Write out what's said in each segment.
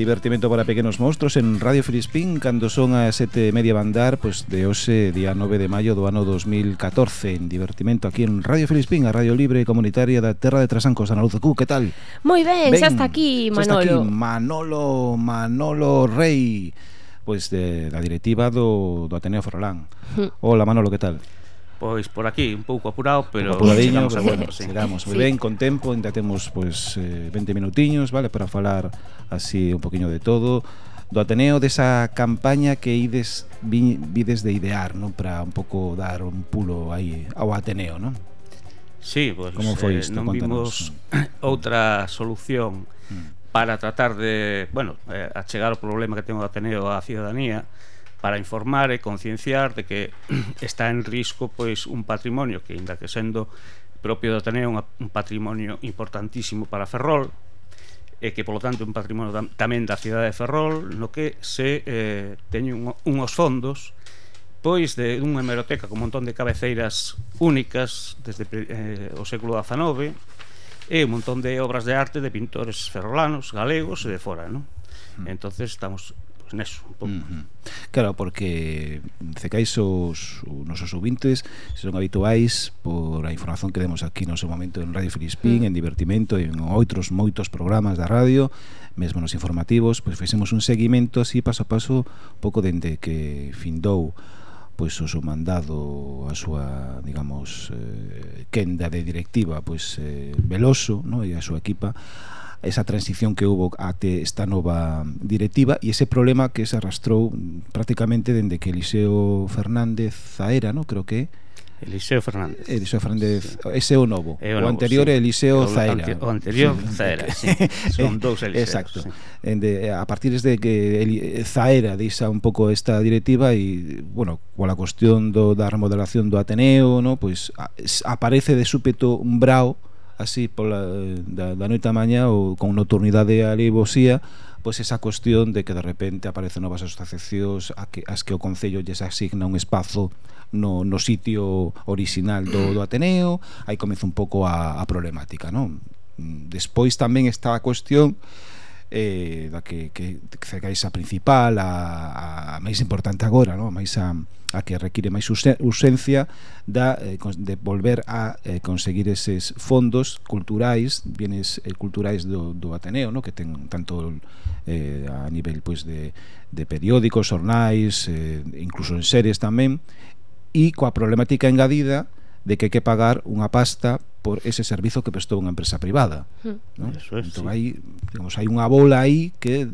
Divertimento para pequenos monstruos en Radio Filispín Cando son a sete media bandar pois De hoxe, día 9 de maio do ano 2014 En Divertimento aquí en Radio Filispín A Radio Libre Comunitaria da Terra de Trasancos Ana Luz Q, que tal? Moi ben, ben, xa está aquí Manolo xa está aquí Manolo, Manolo Rey Pois de, da directiva do, do Ateneo Forlán hm. Hola Manolo, que tal? Pois por aquí, un pouco apurado, pero apuradiño, chegamos, pero bueno, sí. chegamos moi sí. ben con tempo, ainda temos pois eh, 20 minutiños, vale, para falar así un poquiño de todo do Ateneo desa campaña que ides vi, vides de idear, non, para un pouco dar un pulo aí ao Ateneo, non? Sí, pois Como foi eh, isto? Eh, non Contanos. vimos outra solución mm. para tratar de, bueno, eh, achegar o problema que ten o Ateneo á ciudadanía, para informar e concienciar de que está en risco pois un patrimonio que, aínda que sendo propio do Ateneo, un patrimonio importantísimo para Ferrol, e que, polo tanto, un patrimonio tamén da cidade de Ferrol, no que se eh, teñen un, unhos fondos pois de unha hemeroteca con un montón de cabeceiras únicas desde eh, o século XIX e un montón de obras de arte de pintores ferrolanos, galegos e de fora, non? Mm. Entonces estamos neso un pouco. Uh -huh. Claro, porque cecais os, os nosos ouvintes son habituais por a información que demos aquí no seu momento en Radio Filispín, uh -huh. en Divertimento e en outros moitos programas da radio mesmo nos informativos, pois fixemos un seguimento así paso a paso pouco dende que findou pois o seu mandado a súa, digamos, eh, quenda de directiva pois eh, Veloso, no? e a súa equipa esa transición que hubo ate esta nova directiva e ese problema que se arrastrou prácticamente dende que Eliseo Fernández Zaera, no, creo que Eliseo Fernández. Eliseo Fernández, ese é o novo. É o, novo o anterior sí. é Eliseo o, Zaera. O anterior sí. Zaera, sí. Son dous Eliseos. Exacto. Sí. De, a partir de que el, Zaera deixa un pouco esta directiva e, bueno, coa cuestión do, da remodelación do Ateneo, no, pois pues, a, aparece de súpeto un brao así pola, da, da noite a mañá ou con nocturnidade ali vosía pois esa cuestión de que de repente aparecen novas asociacións a que, as que o Concello lles asigna un espazo no, no sitio orixinal do, do Ateneo aí comeza un pouco a, a problemática non? despois tamén está a cuestión eh, da que, que, que a principal a, a, máis importante agora no? a máis a, a que require máis urxencia da, eh, de volver a eh, conseguir eses fondos culturais bienes eh, culturais do, do Ateneo no? que ten tanto eh, a nivel pois, de, de periódicos, ornais eh, incluso en series tamén e coa problemática engadida de que hai que pagar unha pasta por ese servizo que prestou unha empresa privada. Mm. ¿no? Eso es, entón, sí. hai, digamos, hai unha bola aí que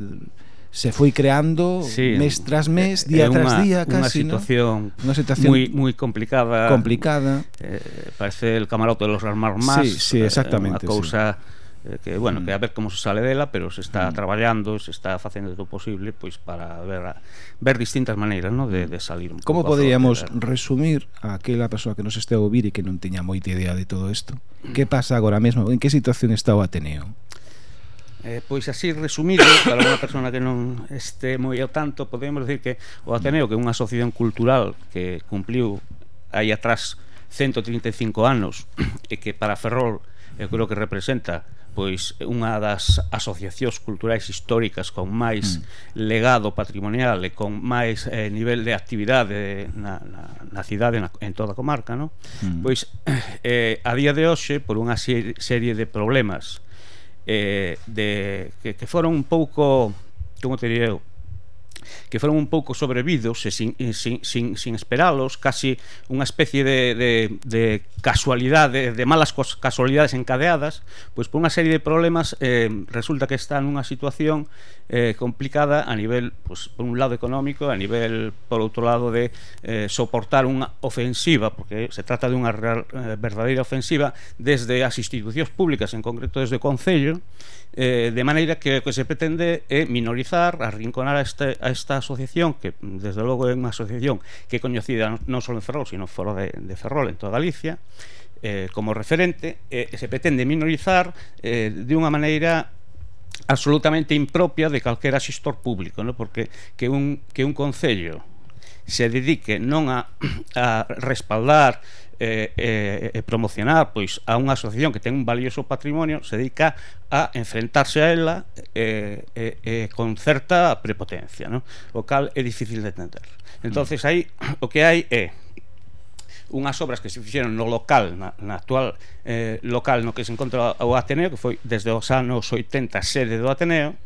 se foi creando sí, mes tras mes, día é tras día casi, unha situación, ¿no? Unha situación moi moi complicada. Complicada. Eh, parece el camarote de los armarmás. Sí, sí, eh, exactamente. Unha cousa sí eh, que bueno, mm. que a mm. ver como se sale dela, pero se está mm. traballando, se está facendo todo posible pois para ver a, ver distintas maneiras, no, de, de salir un Como poderíamos a resumir a aquela persoa que nos este a ouvir e que non teña moita idea de todo isto? Mm. Que pasa agora mesmo? En que situación está o Ateneo? Eh, pois así resumido, para unha persona que non este moi ao tanto, podemos decir que o Ateneo, que é unha asociación cultural que cumpliu aí atrás 135 anos e que para Ferrol eu creo que representa pois unha das asociacións culturais históricas con máis mm. legado patrimonial e con máis eh, nivel de actividade na, na, na cidade na, en toda a comarca no? mm. pois eh, a día de hoxe por unha serie de problemas eh, de, que, que foron un pouco como te diría eu que foron un pouco sobrevidos e sin, sin, sin, sin esperalos casi unha especie de, de, de casualidade de malas casualidades encadeadas pois por unha serie de problemas eh, resulta que está nunha situación eh, complicada a nivel pois, por un lado económico a nivel por outro lado de eh, soportar unha ofensiva porque se trata dunha real, eh, verdadeira ofensiva desde as institucións públicas en concreto desde o Concello eh, de maneira que o que se pretende é minorizar arrinconar a este, a esta asociación, que desde logo é unha asociación que é coñecida non só en Ferrol, sino fora de, de Ferrol, en toda Galicia, eh, como referente, eh, se pretende minorizar eh, de unha maneira absolutamente impropia de calquera xistor público, no? porque que un, que un concello se dedique non a, a respaldar eh, eh, promocionar pois a unha asociación que ten un valioso patrimonio se dedica a enfrentarse a ela eh, eh, eh, con certa prepotencia, ¿no? o cal é difícil de entender. Entonces aí o que hai é unhas obras que se fixeron no local, na, na actual eh, local no que se encontra o Ateneo, que foi desde os anos 80 sede do Ateneo,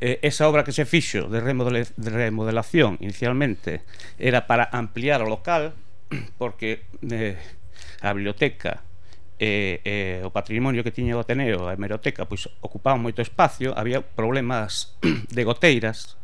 eh, esa obra que se fixo de, remodel de remodelación inicialmente era para ampliar o local, porque eh, a biblioteca e, eh, o patrimonio que tiña o Ateneo, a hemeroteca, pois ocupaban moito espacio, había problemas de goteiras,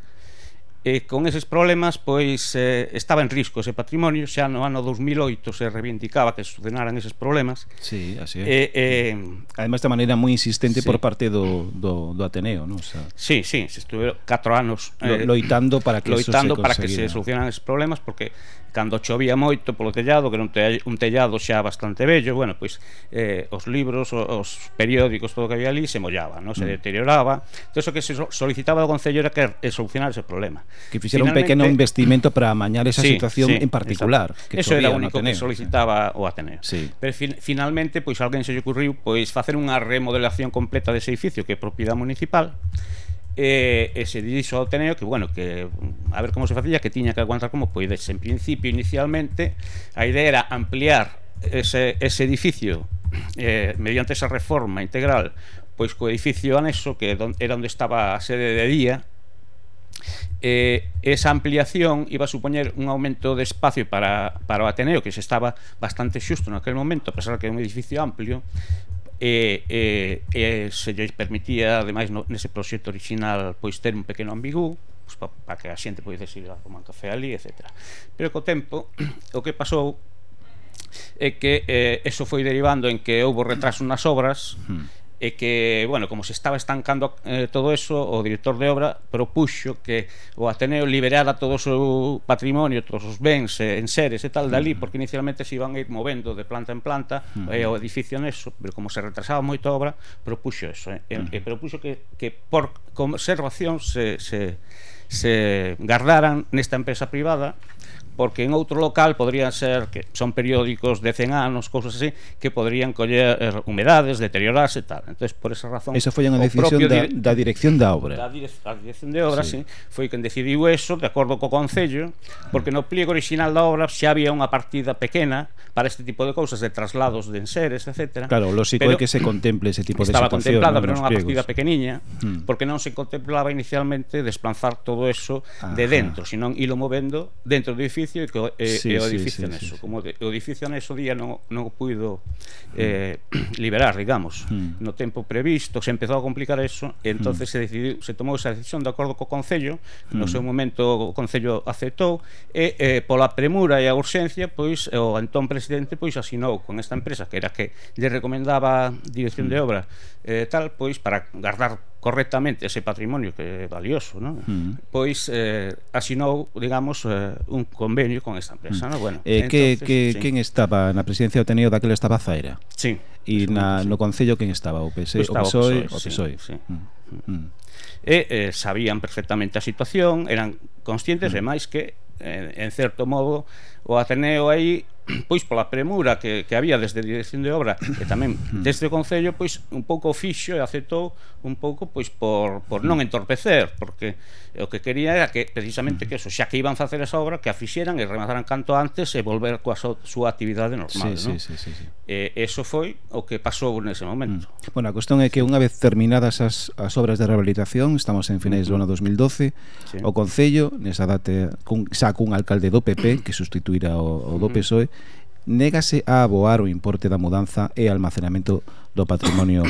e con eses problemas pois eh, estaba en risco ese patrimonio xa no ano 2008 se reivindicaba que solucionaran eses problemas Sí, así é eh, eh, Ademais de maneira moi insistente sí. por parte do, do, do Ateneo non? O sea, Sí, sí, se estuveron 4 anos eh, loitando para que loitando para que se solucionaran esos problemas porque cando chovía moito polo tellado que era un, te, un tellado xa bastante bello bueno, pois eh, os libros, os, os periódicos todo que había ali se mollaba, non? se mm. deterioraba entón o que se solicitaba ao Concello era que solucionar ese problema que fixera un pequeno investimento para amañar esa sí, situación sí, en particular. Que Eso era o único Ateneo. que solicitaba o Ateneo. Sí. Pero fin, finalmente, pois pues, alguén se lle ocurriu pois pues, facer unha remodelación completa dese edificio que é propiedade municipal eh, e se dixo ao Ateneo que, bueno, que a ver como se facía, que tiña que aguantar como poides. En principio, inicialmente, a idea era ampliar ese, ese edificio eh, mediante esa reforma integral pois co edificio anexo que era onde estaba a sede de día eh, esa ampliación iba a supoñer un aumento de espacio para, para o Ateneo que se estaba bastante xusto naquele momento a pesar que é un edificio amplio e, e, e se lle permitía ademais no, nese proxecto original pois ter un pequeno ambigú pois, para pa que a xente poidese ir a tomar café ali etc. Pero co tempo o que pasou é que eh, eso foi derivando en que houve retraso nas obras mm e que, bueno, como se estaba estancando eh, todo eso, o director de obra propuxo que o Ateneo liberara todo o seu patrimonio, todos os bens eh, en seres e tal dali, porque inicialmente se iban a ir movendo de planta en planta uh -huh. eh, o edificio neso, pero como se retrasaba moito a obra, propuxo eso, eh, uh -huh. e, e propuxo que, que por conservación se, se se guardaran nesta empresa privada porque en outro local podrían ser que son periódicos de 100 anos, cousas así, que podrían coller eh, humedades, deteriorarse e tal. Entonces, por esa razón, esa foi unha decisión da, da dirección da obra. Da, dire, da dirección de obra, sí. sí, foi quen decidiu eso de acordo co concello, porque no pliego original da obra xa había unha partida pequena para este tipo de cousas de traslados de enseres, etc. Claro, lógico é que se contemple ese tipo de situación. Estaba contemplada, ¿no? pero non unha partida pequeniña, hmm. porque non se contemplaba inicialmente desplazar todo todo eso Ajá. de dentro, senón ilo movendo dentro do edificio e, e, sí, e o edificio sí, sí, neso. Sí, sí. Como de, o edificio neso día non, non puido eh, liberar, digamos, mm. no tempo previsto, se empezou a complicar eso, e entonces mm. se decidiu, se tomou esa decisión de acordo co Concello, mm. no hmm. seu momento o Concello aceptou, e eh, pola premura e a urxencia, pois o entón presidente pois asinou con esta empresa que era que lle recomendaba dirección mm. de hmm. obra eh, tal, pois para guardar correctamente ese patrimonio que é valioso, non? Mm. Pois eh, asinou, digamos, eh, un convenio con esta empresa, mm. non? Bueno, eh, entonces, que, que sí. quen estaba na presidencia do Teneo daquela estaba Zaira? Sí. E na, sí. no Concello quen estaba? O, PS, o PSOE? O PSOE, o PSOE. Sí, mm. Mm. Mm. E eh, sabían perfectamente a situación, eran conscientes, mm. e máis que en, en certo modo o Ateneo aí pois pola premura que, que había desde a dirección de obra e tamén desde o Concello, pois un pouco fixo e aceptou un pouco pois por, por non entorpecer, porque o que quería era que precisamente que eso, xa que iban facer esa obra, que a fixeran e remataran canto antes e volver coa so, súa actividade normal, sí, no? Sí, sí, sí, sí. E eso foi o que pasou nese momento. Mm. Bueno, a cuestión é que unha vez terminadas as, as obras de rehabilitación, estamos en finais do ano 2012, sí. o Concello, nesa date, cun, xa cun alcalde do PP, que sustituirá o, o do PSOE, négase a aboar o importe da mudanza e almacenamento do patrimonio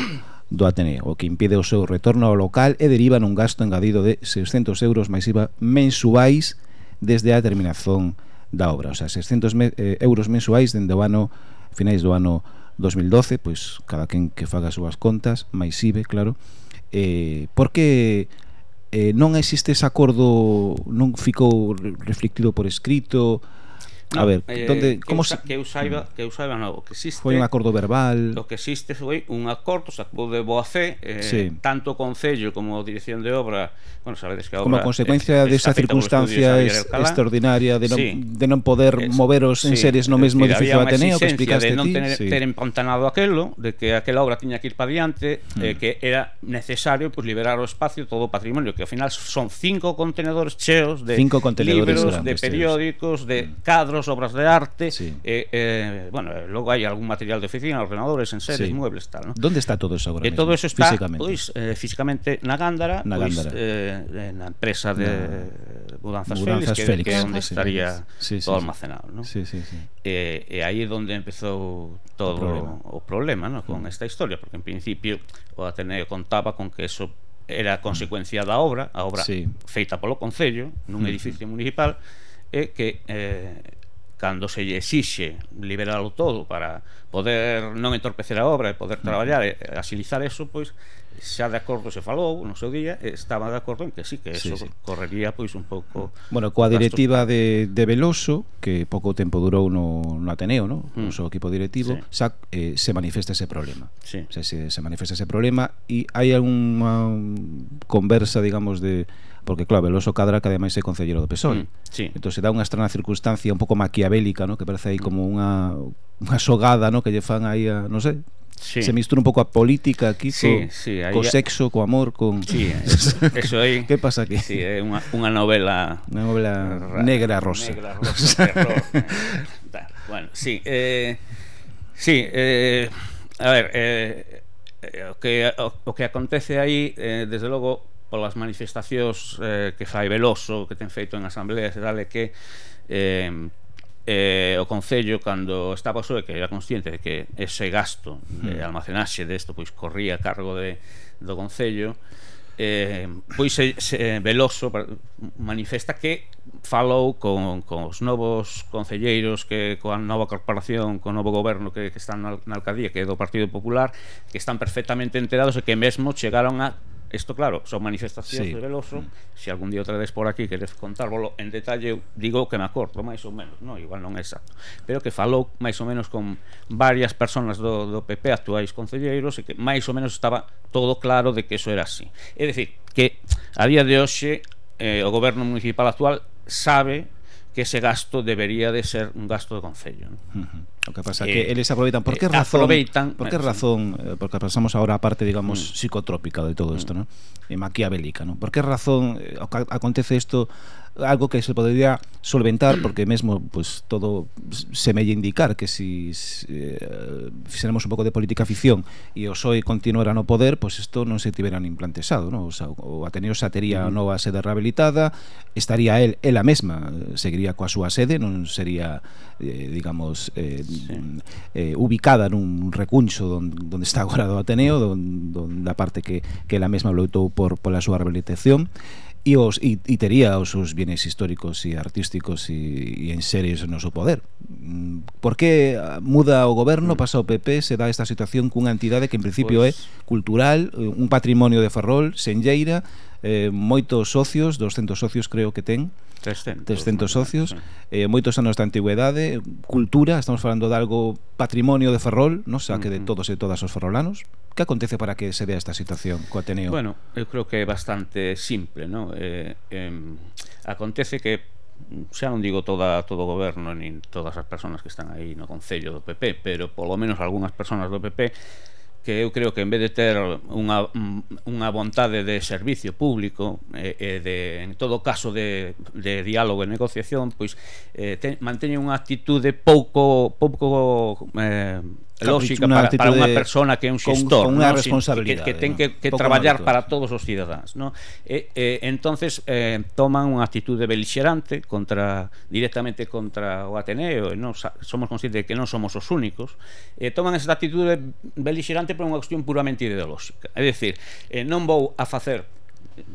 do Ateneo, o que impide o seu retorno ao local e deriva nun gasto engadido de 600 euros máis IVA mensuais desde a terminación da obra. O sea, 600 me, eh, euros mensuais dende o ano, finais do ano 2012, pois cada quen que faga as súas contas, máis IVE, claro, eh, porque eh, non existe ese acordo, non ficou reflectido por escrito, No, a ver, eh, donde, que, como usa, se... que eu saiba, que eu saiba no, o que existe Foi un acordo verbal. O que existe foi un acordo, sacou de boa fe, eh, sí. tanto o concello como a dirección de obra, bueno, sabedes que a obra Como consecuencia eh, desa de circunstancia es, extraordinaria de non, sí. de non poder es, moveros en sí, series no mesmo edificio Ateneo que explicaste de non tener, sí. ter empantanado aquelo, de que aquela obra tiña que ir para diante, eh, mm. eh, que era necesario pues, liberar o espacio todo o patrimonio, que ao final son cinco contenedores cheos de cinco contenedores libros, grandes, de periódicos, de mm. cadros cuadros, obras de arte. Sí. Eh, eh, bueno, eh, luego hay algún material de oficina, ordenadores, enseres, sí. muebles, tal. ¿no? ¿Dónde está todo eso ahora? Mismo? todo eso está físicamente, pois, eh, físicamente na Gándara, na, pois, Gándara. Eh, eh, na empresa de na... Mudanzas, Mudanzas Félix, Félix, que, é onde ah, estaría sí, sí, todo almacenado. ¿no? Sí, sí, sí. Eh, e aí é onde empezou todo o problema, o problema ¿no? con mm. esta historia, porque en principio o Ateneo contaba con que eso era consecuencia da obra, a obra sí. feita polo Concello, nun edificio municipal, e que eh, cando se lle exixe liberalo todo para poder non entorpecer a obra e poder traballar e asilizar eso, pois xa de acordo se falou no seu día, estaba de acordo en que sí, que eso sí, sí. correría pois un pouco Bueno, coa directiva de, de Veloso que pouco tempo durou no, no Ateneo no? Mm. no seu equipo directivo sí. xa, eh, se manifesta ese problema sí. o sea, se, se manifesta ese problema e hai unha conversa, digamos, de porque claro, Veloso Cadra que ademais é concellero do PSOE. Mm, sí. Entón se dá unha estrana circunstancia un pouco maquiavélica, ¿no? que parece aí como unha unha xogada, ¿no? que lle fan aí a, non sei, Sí. Se mistura un pouco a política aquí sí, co, sí, co sexo, co amor, con Sí, eso, eh, eso aí. que pasa aquí? Sí, é unha, unha novela, unha novela ra, negra rosa. Negra rosa, terror. eh, bueno, sí, eh sí, eh a ver, eh, eh o que o, o que acontece aí eh, desde logo polas manifestacións eh, que fai Veloso, que ten feito en asambleas e tal, é que eh, eh, o Concello, cando estaba o que era consciente de que ese gasto de hmm. almacenaxe desto pois corría a cargo de, do Concello, eh, pois eh, se, se, Veloso manifesta que falou con, con os novos concelleiros que coa nova corporación, co novo goberno que, que están na, na alcaldía, que é do Partido Popular, que están perfectamente enterados e que mesmo chegaron a Isto, claro, son manifestacións sí. de Veloso. Se si algún día outra vez por aquí queres contárvolo en detalle, digo que me acordo, máis ou menos, no, igual non é exacto. Pero que falou máis ou menos con varias persoas do, do PP, actuais concelleiros, e que máis ou menos estaba todo claro de que eso era así. É dicir, que a día de hoxe eh, o goberno municipal actual sabe que ese gasto debería de ser un gasto de concello. ¿no? Uh -huh. O que pasa eh, que eles aproveitan por eh, que razón, aproveitan, por que eh, razón, sí. porque pasamos agora a parte digamos mm. psicotrópica de todo isto, mm. ¿no? E maquiavélica, ¿no? Por que razón acontece isto algo que se podría solventar porque mesmo pues todo se melle indicar que si, si eh, fixéramos un pouco de política ficción e o PSOE continuara no poder, pues isto non se tiveran implantesado, ¿no? O, sea, o Ateneo xa tería a nova sede rehabilitada, estaría el ela mesma, seguiría coa súa sede, non sería eh, digamos eh, sí. eh, ubicada nun recuncho donde, donde está agora do Ateneo, don, don, da parte que, que ela mesma loitou por pola súa rehabilitación e, os, e, e tería os seus bienes históricos e artísticos e, e en series no seu poder. Mm, por que muda o goberno, mm. pasa o PP, se dá esta situación cunha entidade que en principio pues... é cultural, un patrimonio de Ferrol, Senlleira, eh, moitos socios, 200 socios creo que ten, 300, 300 socios, eh, moitos anos de antigüedade, cultura, estamos falando de algo patrimonio de Ferrol, non xa que de todos e todas os ferrolanos. Que acontece para que se dea esta situación co Ateneo? Bueno, eu creo que é bastante simple, ¿no? Eh, eh, acontece que xa non digo toda todo o goberno nin todas as persoas que están aí no Concello do PP, pero polo menos algunhas persoas do PP que eu creo que en vez de ter unha, unha vontade de servicio público e, e de, en todo caso de, de diálogo e negociación pois eh, te, manteñen unha actitude pouco pouco eh, lógica para, para unha persona que é un xestor, con, con unha ¿no? responsabilidade, que, que ten que, que traballar mérito. para todos os cidadáns, ¿no? E, eh, entonces eh, toman unha actitude belixerante contra directamente contra o Ateneo, e non somos conscientes de que non somos os únicos, e toman esa actitude belixerante por unha cuestión puramente ideolóxica. É dicir, eh, non vou a facer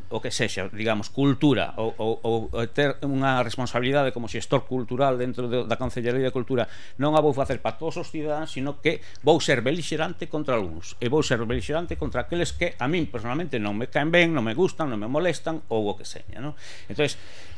o que sexa, digamos, cultura ou, ou, ou ter unha responsabilidade como xestor cultural dentro de, da Concellería de Cultura non a vou facer para todos os cidadáns sino que vou ser belixerante contra algúns e vou ser belixerante contra aqueles que a min personalmente non me caen ben non me gustan, non me molestan ou o que seña non? entón,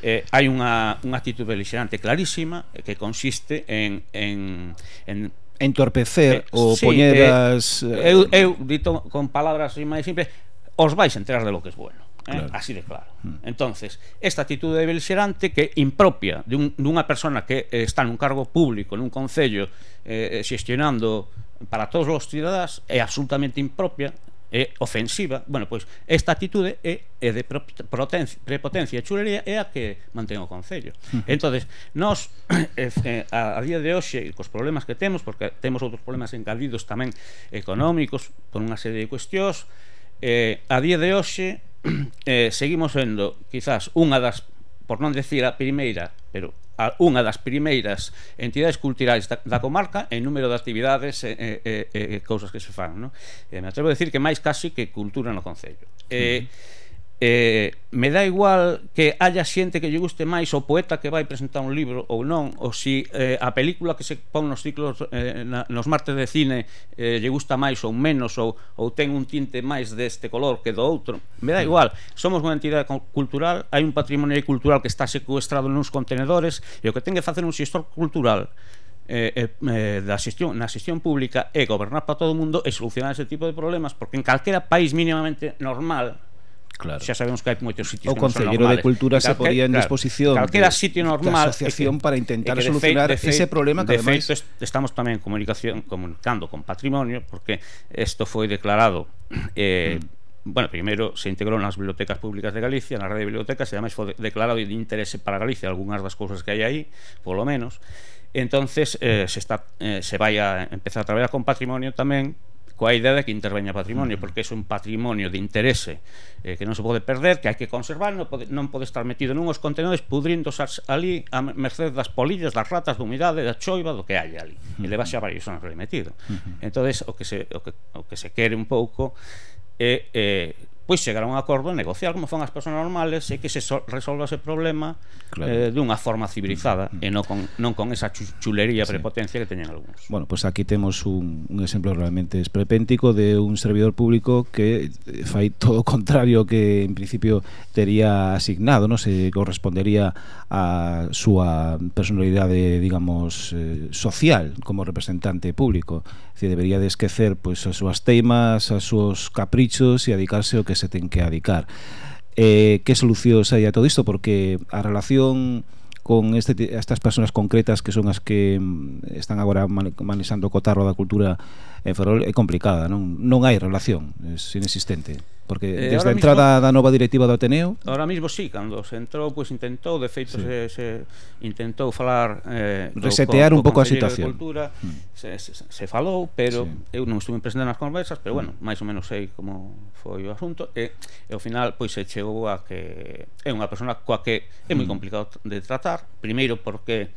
eh, hai unha, unha actitud belixerante clarísima eh, que consiste en, en, en entorpecer eh, ou sí, poñer eh, as... Eh, eu, eu dito con palabras máis simples os vais enterar de lo que es bueno Eh? Claro. Eh? Así de claro. Mm. Entonces, esta actitude de belixerante que impropia de un, dunha persona que eh, está nun cargo público, nun concello, eh, eh, xestionando para todos os cidadáns, é absolutamente impropia, é ofensiva. Bueno, pois esta actitude é, é de prepotencia e chulería é a que mantén o Concello. Hmm. Entonces nós eh, eh, a, a día de hoxe, cos problemas que temos, porque temos outros problemas engadidos tamén económicos, por unha serie de cuestións, eh, a día de hoxe eh, seguimos sendo quizás unha das, por non decir a primeira, pero a unha das primeiras entidades culturais da, da comarca en número de actividades e, e, e, e cousas que se fan. No? Eh, me atrevo a decir que máis casi que cultura no Concello. Eh, uh -huh eh, me dá igual que haya xente que lle guste máis o poeta que vai presentar un libro ou non, ou si eh, a película que se pon nos ciclos eh, na, nos martes de cine eh, lle gusta máis ou menos ou, ou ten un tinte máis deste color que do outro. Me dá mm. igual, somos unha entidade cultural, hai un patrimonio cultural que está secuestrado nuns contenedores e o que ten que facer un xestor cultural eh, eh, eh da xestión, na xestión pública é gobernar para todo o mundo e solucionar ese tipo de problemas porque en calquera país mínimamente normal Claro. Xa sabemos que hai moitos sitios o Concelleiro de Cultura se podía en disposición calquera sitio normal asociación que, para intentar que solucionar de ese problema que de además... feito estamos tamén en comunicación comunicando con patrimonio porque isto foi declarado eh, mm bueno, primeiro se integrou nas bibliotecas públicas de Galicia, na rede de bibliotecas, e ademais foi declarado de interese para Galicia, algunhas das cousas que hai aí, polo menos. Entonces, eh, se, está, eh, se vai a empezar a traballar con patrimonio tamén coa idea de que interveña patrimonio, porque é un patrimonio de interese eh, que non se pode perder, que hai que conservar, non pode, non pode estar metido nunhos contenedores pudrindos ali a merced das polillas, das ratas, da humidade, da choiva, do que hai ali. E leva xa varios anos ali metido. Entonces, o que se o que, o que se quere un pouco é eh, pois chegar a un acordo, negociar como fan as persoas normales e que se so resolva ese problema claro. eh, dunha forma civilizada mm -hmm. e non con, non con esa chulería sí. prepotencia que teñen algúns. Bueno, pois pues aquí temos un, un exemplo realmente esperpéntico de un servidor público que eh, fai todo o contrario que en principio tería asignado, non se correspondería a súa personalidade, digamos, eh, social como representante público. Se debería de esquecer pois pues, as súas teimas, as súas caprichos e dedicarse ao que se ten que adicar. Eh, que solucións hai a todo isto? Porque a relación con este, estas persoas concretas que son as que mm, están agora manexando o cotarro da cultura en Ferrol é complicada, non, non hai relación, é inexistente. Porque eh, desde a entrada mismo, da nova directiva do Ateneo. Ahora mismo sí, cando se entrou, pois pues, intentou De feito, sí. se, se intentou falar eh, Resetear do, un pouco a situación. Cultura, mm. se, se, se falou, pero sí. Eu non estuve presente nas conversas Pero mm. bueno, máis ou menos sei como foi o asunto. E, e ao final, pois se chegou a que É unha persona coa que é moi mm. complicado de tratar. Primeiro porque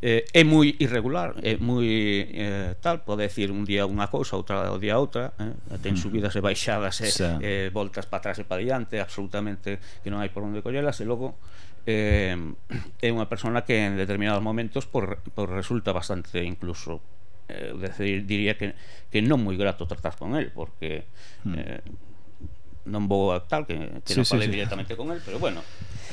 eh, é moi irregular, é moi eh, tal, pode decir un día unha cousa, outra o día outra, eh? ten subidas e baixadas eh, e eh, voltas para atrás e para diante, absolutamente que non hai por onde collelas, e logo eh, é unha persona que en determinados momentos por, por resulta bastante incluso eh, decir, diría que, que non moi grato tratar con el porque mm. eh, non vou a tal que, que sí, non falei sí, sí. directamente con el, pero bueno.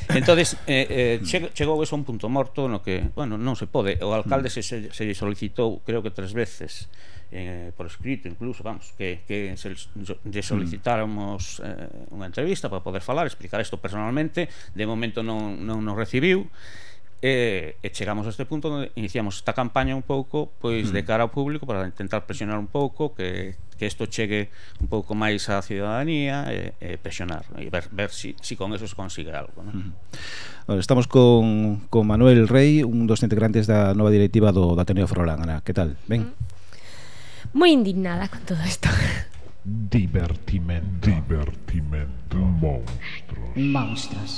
Entonces, eh, eh, chegou eso a un punto morto no que, bueno, non se pode. O alcalde se, se, se solicitou, creo que tres veces, eh, por escrito incluso, vamos, que, que se, lle mm. solicitáramos eh, unha entrevista para poder falar, explicar isto personalmente, de momento non, non nos recibiu, E, e chegamos a este punto onde iniciamos esta campaña un pouco pois de cara ao público para intentar presionar un pouco que que isto chegue un pouco máis á ciudadanía e, e presionar e ver, ver si, si con eso se consigue algo ¿no? Estamos con, con Manuel Rey un dos integrantes da nova directiva do, do Ateneo Frolán Ana, que tal? Ben? Moi indignada con todo isto. Divertimento. Divertimento. Monstros Monstros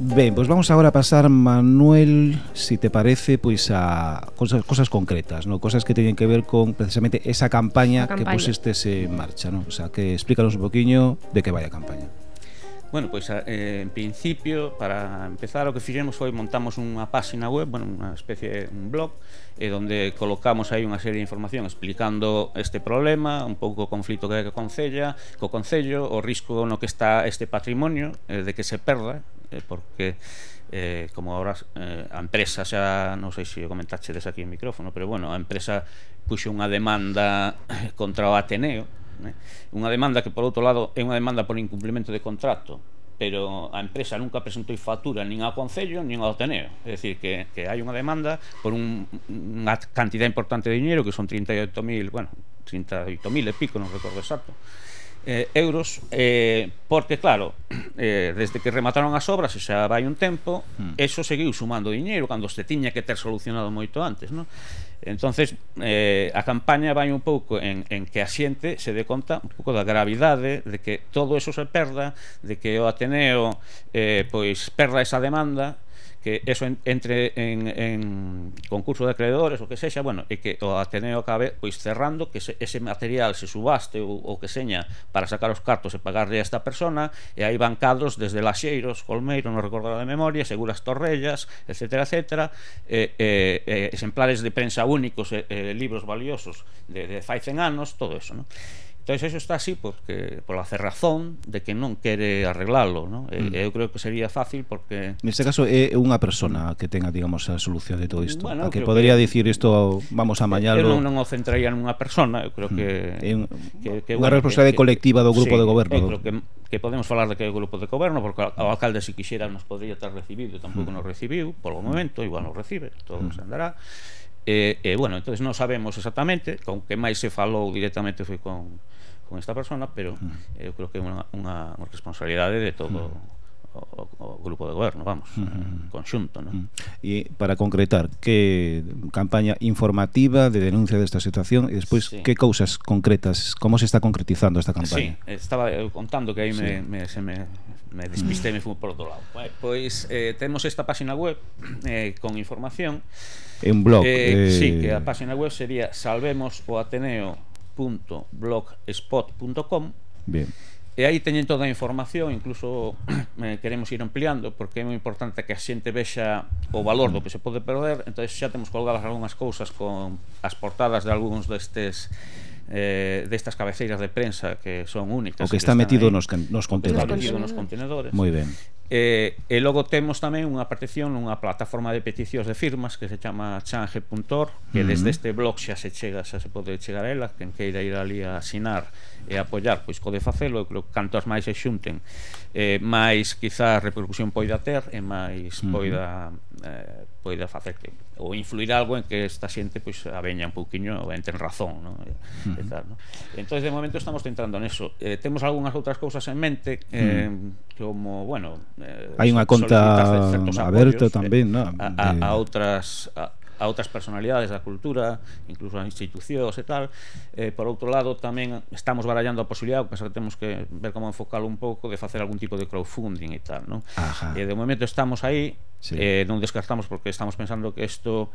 Ben, pois vamos agora a pasar, Manuel, si te parece, pois a cosas, cosas concretas, no? cosas que teñen que ver con precisamente esa campaña, campaña. que pusestes en marcha. No? O sea, que explícanos un poquinho de que vai a campaña. Bueno, pois eh, en principio, para empezar, o que fixemos foi montamos unha páxina web, bueno, unha especie de un blog, eh, onde colocamos aí unha serie de información explicando este problema, un pouco o conflito que hai co Concella, co Concello, o risco no que está este patrimonio, eh, de que se perda, eh, porque eh, como ahora eh, a empresa xa, non sei se o comentaxe des aquí en micrófono, pero bueno, a empresa puxo unha demanda eh, contra o Ateneo né? Unha demanda que por outro lado é unha demanda por incumplimento de contrato, pero a empresa nunca presentou factura nin ao Concello nin ao Ateneo. É dicir, que, que hai unha demanda por un, unha cantidad importante de diñeiro que son 38.000, bueno, 38.000 e pico, non recordo exacto, eh, euros eh, porque claro eh, desde que remataron as obras e xa vai un tempo hmm. eso seguiu sumando diñeiro cando se tiña que ter solucionado moito antes non? entonces eh, a campaña vai un pouco en, en que a xente se dé conta un pouco da gravidade de que todo eso se perda de que o Ateneo eh, pois perda esa demanda que eso en, entre en, en concurso de acreedores o que sexa, bueno, e que o Ateneo acabe pois cerrando que se, ese material se subaste ou, ou que seña para sacar os cartos e pagarle a esta persona e aí van cadros desde Laxeiros, Colmeiro, non recordo de memoria, Seguras Torrellas, etc, etc, eh, eh, eh, exemplares de prensa únicos, eh, eh, libros valiosos de, de fai 100 anos, todo eso, non? Entón, eso está así porque pola cerrazón de que non quere arreglalo, non? Mm. eu creo que sería fácil porque Neste caso é unha persona que tenga, digamos, a solución de todo isto, bueno, a que podría que... dicir isto vamos a mañalo. Eu non, non o centraría nunha persona, eu creo mm. que é un, que, que, unha responsabilidade colectiva do grupo sí, de goberno. Eu creo que que podemos falar de que é o grupo de goberno porque o alcalde se quixera nos podría estar recibido, tampouco mm. nos recibiu polo momento, igual nos recibe, todo mm. se andará. E, eh, eh, bueno, entonces non sabemos exactamente, con que máis se falou directamente foi con con esta persona, pero eh, eu creo que é unha, unha, unha responsabilidade de todo o, o, o grupo de goberno, vamos, eh, conxunto, non? E para concretar, que campaña informativa de denuncia desta situación e despois sí. que cousas concretas, como se está concretizando esta campaña? Sí, estaba eu contando que aí sí. me, me, se me me despiste e me fui por outro lado. Pois eh, temos esta páxina web eh, con información. É un blog. Eh, eh... Sí, que a páxina web sería salvemosoateneo.com www.blogspot.com Bien. E aí teñen toda a información, incluso eh, queremos ir ampliando porque é moi importante que a xente vexa o valor do que se pode perder, entonces xa temos colgadas algunhas cousas con as portadas de algúns destes eh, destas cabeceiras de prensa que son únicas. O que está metido aí, nos, nos contenedores. Está metido nos contenedores. Moi ben. E, e logo temos tamén unha partición nunha plataforma de peticións de firmas que se chama change.org que desde este blog xa se chega, xa se pode chegar a ela quen queira ir ali a asinar e apoiar, pois pode facelo eu creo que cantos máis se xunten eh, máis quizás repercusión poida ter e máis poida eh, poida facer que ou influir algo en que esta xente pois pues, a veña un pouquiño en razón, non? E, uh -huh. e tal, non? Entonces de momento estamos centrando neso. Eh, temos algunhas outras cousas en mente eh, uh -huh. como, bueno, eh, hai unha conta aberta tamén, eh, non? De... A, a, a outras a, a outras personalidades da cultura, incluso a institucións e tal. Eh, por outro lado, tamén estamos barallando a posibilidade, pensar que temos que ver como enfocalo un pouco, de facer algún tipo de crowdfunding e tal, non? E eh, de momento estamos aí, sí. eh, non descartamos porque estamos pensando que isto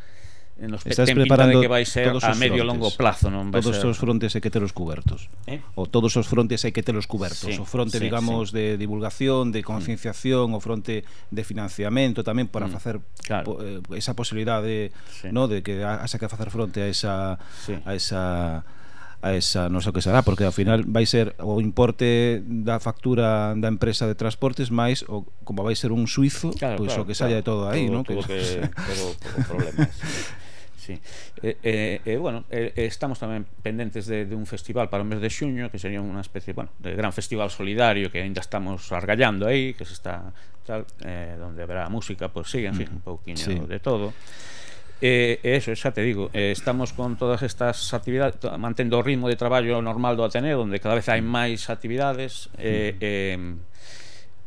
nos Estás preparando de que vai ser todos a medio frontes, longo plazo, non vai todos ser... os frontes hai que telos cubertos. Eh? O todos os frontes hai que telos cubertos. Sí, o fronte, sí, digamos, sí. de divulgación, de mm. concienciación, mm. o fronte de financiamento tamén para mm. facer claro. po, eh, esa posibilidade, sí. no, de que haxa que facer fronte a esa sí. a esa a esa, non sei o que será, porque ao final vai ser o importe da factura da empresa de transportes máis o como vai ser un suizo, claro, pois claro, o que claro. saia de todo aí, non? Que... que todo, o problema é Sí. E, eh, eh, eh, bueno, eh, estamos tamén pendentes de, de un festival para o mes de xuño que sería unha especie, bueno, de gran festival solidario que aínda estamos argallando aí, que se está tal, eh, donde haberá música, poesía, sí, en fin, mm-hmm. un pouquiño sí. de todo. E eh, eso, xa te digo, eh, estamos con todas estas actividades, mantendo o ritmo de traballo normal do Ateneo, onde cada vez hai máis actividades, eh, eh,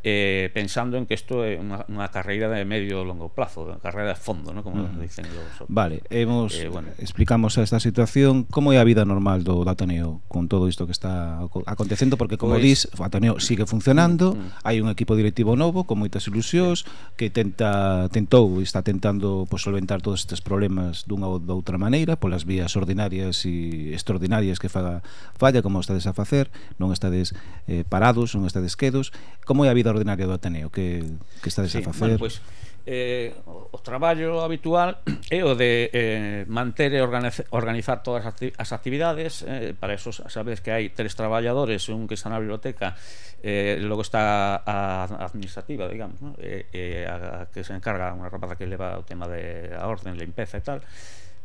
eh, pensando en que isto é unha, unha carreira de medio longo plazo, unha carreira de fondo, ¿no? como mm. dicen os... Vale, hemos, eh, bueno. explicamos esta situación, como é a vida normal do, do Ateneo con todo isto que está acontecendo, porque como pois... dis, o Ateneo sigue funcionando, mm, mm. hai un equipo directivo novo con moitas ilusións, que tenta tentou, e está tentando pues, solventar todos estes problemas dunha ou doutra maneira, polas vías ordinarias e extraordinarias que faga falla, como estades a facer, non estades eh, parados, non estades quedos, como é a vida extraordinaria do Ateneo que, que estades sí, a facer? Bueno, pois, eh, o traballo habitual é o de eh, manter e organizar todas as actividades eh, para eso sabes que hai tres traballadores un que está na biblioteca eh, logo está a administrativa digamos, ¿no? eh, eh, a, a que se encarga unha rapaza que leva o tema de a orden, limpeza e tal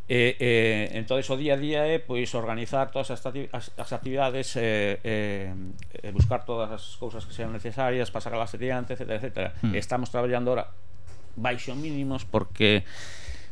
E, e, entón, o día a día é pois organizar todas as, as actividades e, e, e buscar todas as cousas que sean necesarias para sacarlas adiante, etc. etc. Mm. Estamos traballando ahora baixo mínimos porque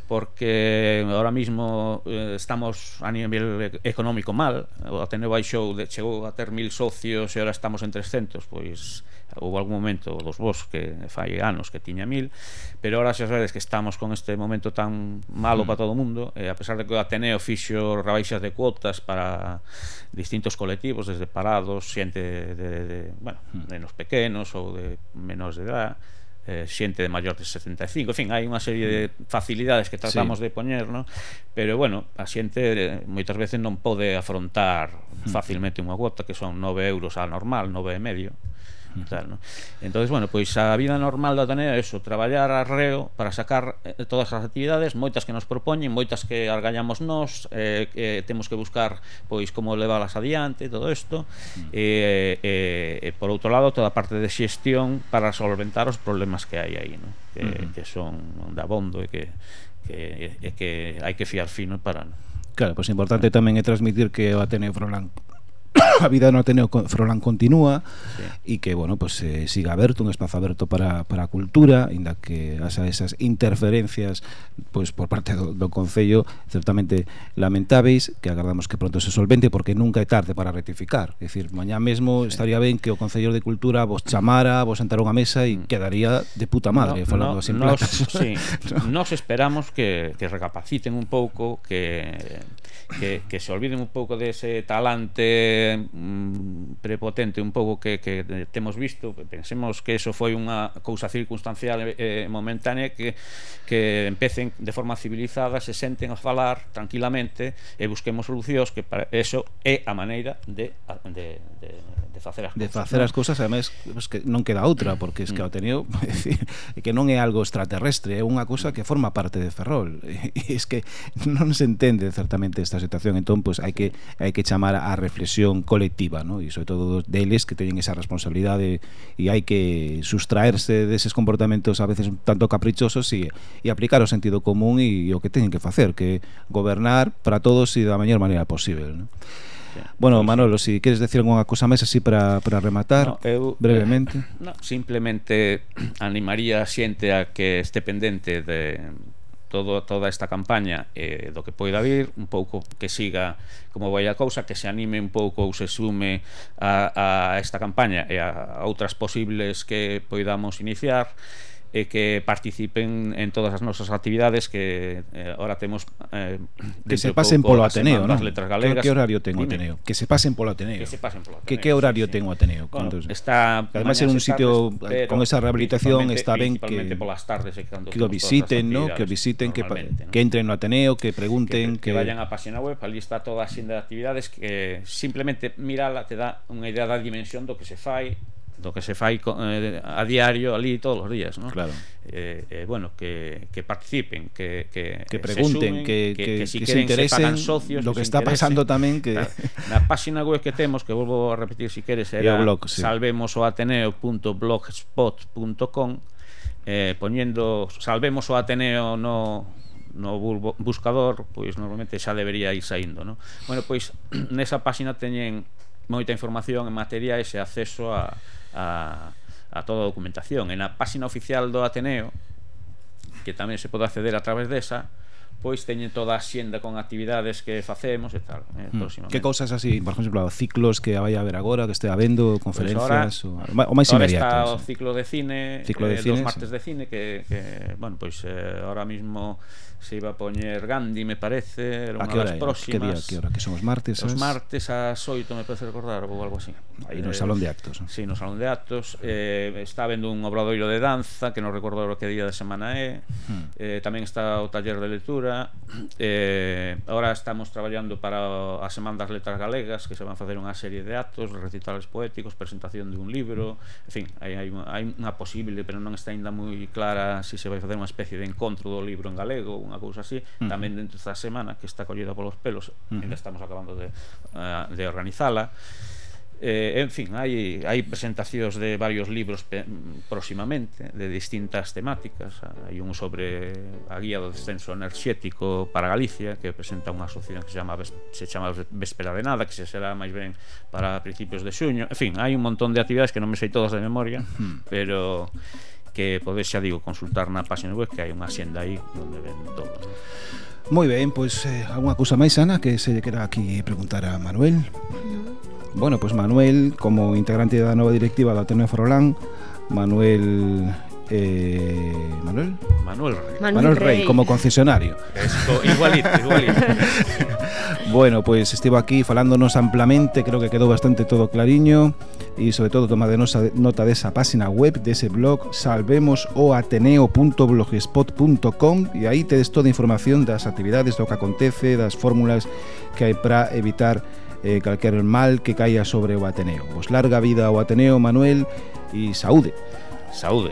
porque ahora mismo eh, estamos a nivel económico mal, o Ateneo baixou, de, chegou a ter mil socios e ahora estamos en 300, pois houve algún momento dos vos que fai anos que tiña mil pero ahora xa sabedes que estamos con este momento tan malo mm. para todo o mundo e a pesar de que o Ateneo fixo rebaixas de cuotas para distintos colectivos desde parados, xente de, de, de bueno, mm. de nos pequenos ou de menores de edad eh, xente de maior de 75 en fin, hai unha serie de mm. facilidades que tratamos sí. de poñer no? pero bueno, a xente eh, moitas veces non pode afrontar mm. fácilmente unha gota que son 9 euros a normal, 9 e medio Tal, ¿no? entonces bueno, pois a vida normal da Tanea é eso, traballar arreo para sacar eh, todas as actividades, moitas que nos propoñen, moitas que argallamos nós, eh, que temos que buscar pois como leválas adiante, todo isto. E, eh, eh, por outro lado, toda a parte de xestión para solventar os problemas que hai aí, ¿no? que, uh -huh. que son dabondo e que que, e que hai que fiar fino para? Claro, pois pues importante tamén é transmitir que o Ateneo Froilán a vida no Ateneo Froilán continúa sí. e que, bueno, pues, eh, siga aberto un espazo aberto para, para a cultura inda que asa esas interferencias pues, por parte do, do Concello certamente lamentáveis que agardamos que pronto se solvente porque nunca é tarde para rectificar é dicir, mañá mesmo sí. estaría ben que o Concello de Cultura vos chamara, vos sentara unha mesa e mm. quedaría de puta madre no, falando no, así nos, sí, no. nos esperamos que, que recapaciten un pouco que que, que se olviden un pouco dese talante mm, prepotente un pouco que, que temos visto pensemos que eso foi unha cousa circunstancial eh, momentánea que, que empecen de forma civilizada se senten a falar tranquilamente e busquemos solucións que para eso é a maneira de, de, de, de facer as cousas de facer as cousas, además, pues, que non queda outra porque es que mm. o tenido decir, que non é algo extraterrestre é unha cousa que forma parte de Ferrol e es que non se entende certamente esta situación entón pois pues, hai que hai que chamar a reflexión colectiva ¿no? e sobre todo deles que teñen esa responsabilidade e hai que sustraerse deses comportamentos a veces un tanto caprichosos e, e aplicar o sentido común e, o que teñen que facer que gobernar para todos e da mellor maneira posible ¿no? Bueno, Manolo, si queres decir algunha cousa máis así para, para rematar no, eu, eh, brevemente. Eh, no, simplemente animaría a xente a que este pendente de todo, toda esta campaña eh, do que poida vir, un pouco que siga como vai a cousa, que se anime un pouco ou se sume a, a esta campaña e a, a outras posibles que poidamos iniciar e que participen en todas as nosas actividades que eh, ahora temos eh, que se pasen pouco, polo Ateneo, non? Letras galegas. Que horario ten o Ateneo? Que se pasen polo Ateneo. Que se pasen polo Ateneo. Que que horario sí, ten o Ateneo? Bueno, Cuando... está además en un sitio tardes, eh, con esa rehabilitación está ben que polas tardes e cando que o visiten, no? Que visiten, que, ¿no? que entren no Ateneo, que pregunten, que, que, que vayan á página web, ali está toda a xenda de actividades que simplemente mirala te dá unha idea da dimensión do que se fai, do que se fai eh, a diario ali todos os días, non? Claro. Eh, eh, bueno, que, que participen, que, que, que pregunten, se sumen, que, que, que, que, si que queren, se interesen se socios, lo que, que está pasando tamén que na, na páxina web que temos, que volvo a repetir si queres, era blog, sí. salvemosoateneo.blogspot.com eh, poñendo salvemos o Ateneo no no buscador, pois normalmente xa debería ir saindo, non? Bueno, pois nesa páxina teñen moita información en materiais e acceso a a, a toda a documentación. En a páxina oficial do Ateneo, que tamén se pode acceder a través desa, pois teñen toda a xenda con actividades que facemos e tal, eh, hmm. próximamente. Que cousas así, por exemplo, ciclos que vai a haber agora, que estea vendo, pois conferencias, pues ahora, o, o máis inmediato. Ahora está o ciclo de cine, ciclo eh, de eh, cine, dos martes sí. de cine que, que bueno, pois pues, eh, ahora mismo se iba a poñer Gandhi, me parece, era unha das próximas. Que día, que hora? Que son os martes? Os martes ás 8, me parece recordar, ou algo así. Aí no eh, Salón de Actos. Eh? Sí, no Salón de Actos. Eh, está vendo un obradoiro de danza, que non recordo que día da semana é. Hmm. Eh, tamén está o taller de lectura, eh, agora estamos traballando para a Semana das Letras Galegas que se van facer unha serie de actos, recitales poéticos presentación de un libro en fin, hai, hai, hai unha posible pero non está ainda moi clara se se vai facer unha especie de encontro do libro en galego unha cousa así, uh -huh. tamén dentro desta semana que está collida polos pelos uh -huh. ainda estamos acabando de, uh, de organizala Eh, en fin, hai, hai presentacións de varios libros pe, próximamente de distintas temáticas. Hai un sobre a guía do descenso enerxético para Galicia que presenta unha asociación que se chama, se chama Véspera de Nada que se será máis ben para principios de xuño. En fin, hai un montón de actividades que non me sei todas de memoria hmm. pero que podes xa digo consultar na página web que hai unha xenda aí onde ven todo. Moi ben, pois eh, alguna cousa máis, Ana, que se lle quera aquí preguntar a Manuel? Bueno, pois pues Manuel, como integrante da nova directiva do Ateneo Forolán, Manuel eh, Manuel Manuel Rey. Manuel, Manuel Rey. Rey como concesionario. Esto igualito, igualito. bueno, pois pues, estivo aquí falándonos amplamente, creo que quedou bastante todo clariño e sobre todo toma de nosa, nota desa página web, dese de blog salvemosoateneo.blogspot.com e aí tedes toda a información das actividades do que acontece, das fórmulas que hai para evitar eh, calquer mal que caia sobre o Ateneo. Vos larga vida ao Ateneo, Manuel, e saúde. Saúde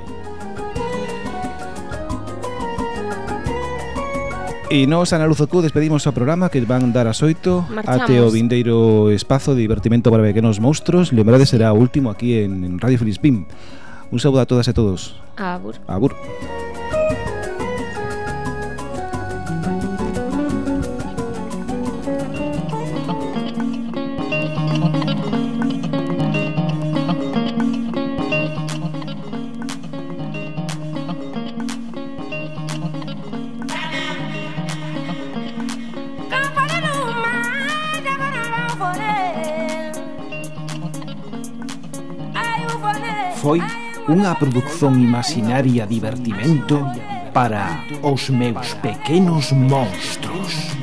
E nos, Ana Luzocu, despedimos o programa que van dar as oito. Ate o vindeiro espazo de divertimento para pequenos monstruos Lembrade será o último aquí en, en Radio Felispín Un saúdo a todas e todos Abur. Abur unha produción imaginaria divertimento para os meus pequenos monstros.